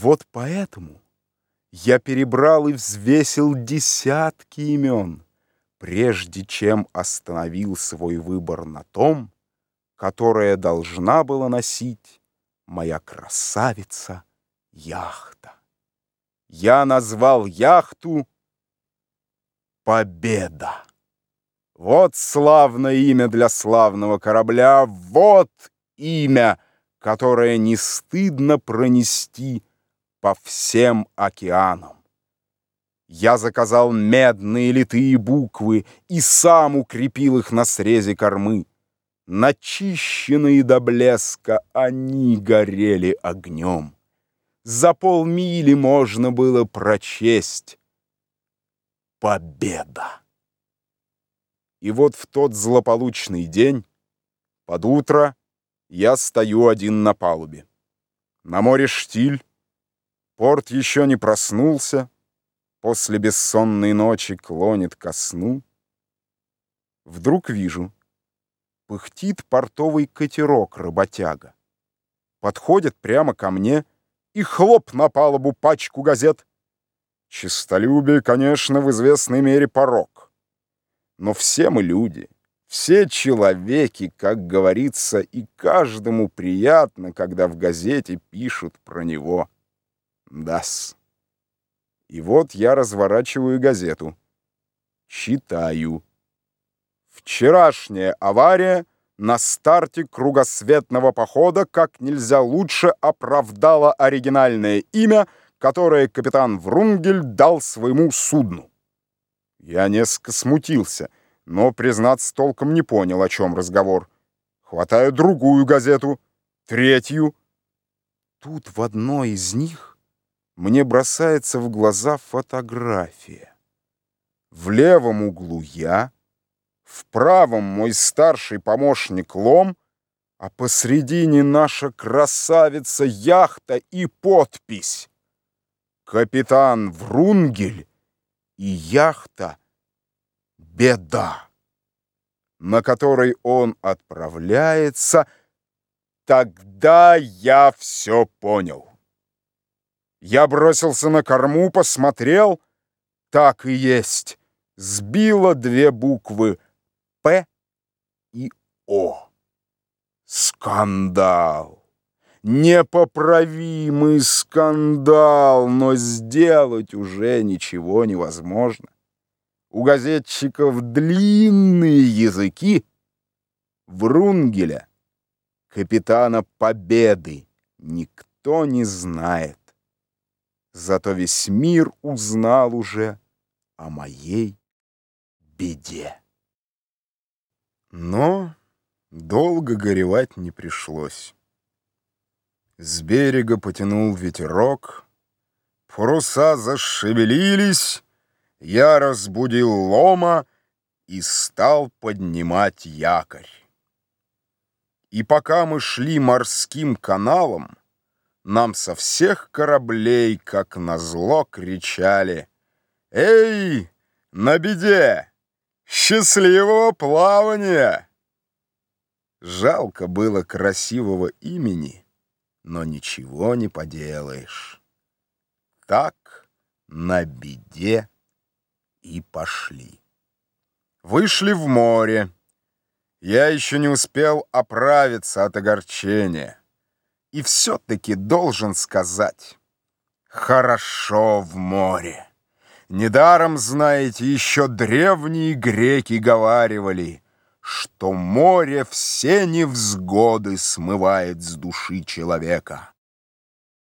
Вот поэтому я перебрал и взвесил десятки имен, прежде чем остановил свой выбор на том, которое должна была носить моя красавица яхта. Я назвал яхту «Победа». Вот славное имя для славного корабля, вот имя, которое не стыдно пронести по всем океанам. Я заказал медные литые буквы и сам укрепил их на срезе кормы. Начищенные до блеска они горели огнем. За полмили можно было прочесть «Победа». И вот в тот злополучный день, под утро, я стою один на палубе. На море штиль, порт еще не проснулся, после бессонной ночи клонит ко сну. Вдруг вижу, пыхтит портовый катерок-работяга. Подходит прямо ко мне и хлоп на палубу пачку газет. Чистолюбие, конечно, в известной мере порок. Но все мы люди, все человеки, как говорится, и каждому приятно, когда в газете пишут про него. Дас. И вот я разворачиваю газету. Читаю. Вчерашняя авария на старте кругосветного похода как нельзя лучше оправдала оригинальное имя, которое капитан Врунгель дал своему судну. Я несколько смутился, но, признаться, толком не понял, о чем разговор. Хватаю другую газету, третью. Тут в одной из них мне бросается в глаза фотография. В левом углу я, в правом мой старший помощник Лом, а посредине наша красавица яхта и подпись. Капитан Врунгель и яхта «Беда», на которой он отправляется, тогда я все понял. Я бросился на корму, посмотрел, так и есть, сбило две буквы «П» и «О». Скандал! Непоправимый скандал, но сделать уже ничего невозможно. У газетчиков длинные языки. Врунгеля, капитана Победы, никто не знает. Зато весь мир узнал уже о моей беде. Но долго горевать не пришлось. С берега потянул ветерок, паруса зашевелились, я разбудил лома и стал поднимать якорь. И пока мы шли морским каналом, нам со всех кораблей, как назло, кричали «Эй, на беде! Счастливого плавания!» Жалко было красивого имени, но ничего не поделаешь. Так на беде и пошли. Вышли в море. Я еще не успел оправиться от огорчения. И все-таки должен сказать, хорошо в море. Недаром, знаете, еще древние греки говаривали, что море все невзгоды смывает с души человека.